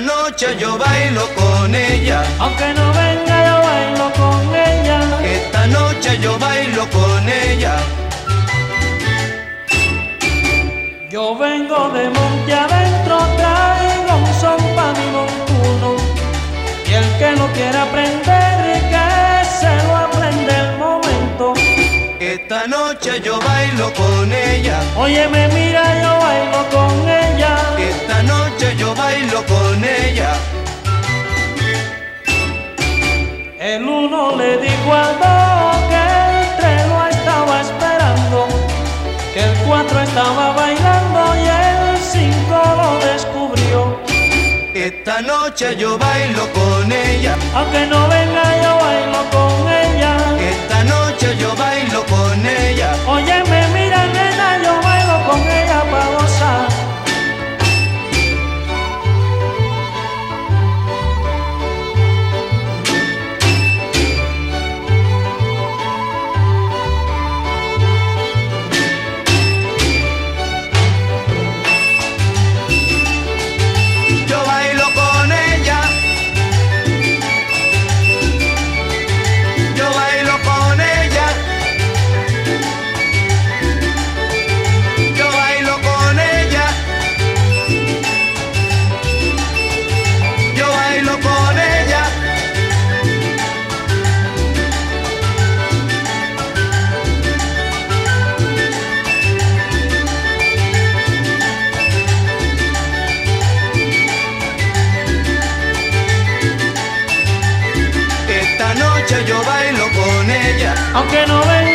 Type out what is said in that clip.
noche yo bailo con ella. Aunque no venga yo bailo con ella. Esta noche yo bailo con ella. Yo vengo de monte adentro, traigo un son pa' mi montuno. Y el que no quiera aprender, que se lo aprende el momento. Esta noche yo bailo con ella. Oye, me mira, bailo con ella. El uno le dijo al dos que el tres lo estaba esperando, que el cuatro estaba bailando y el cinco lo descubrió. Esta noche yo bailo con noche yo bailo con ella. Aunque no venga